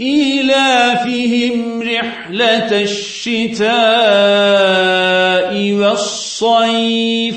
إيلافهم رحلة الشتاء والصيف.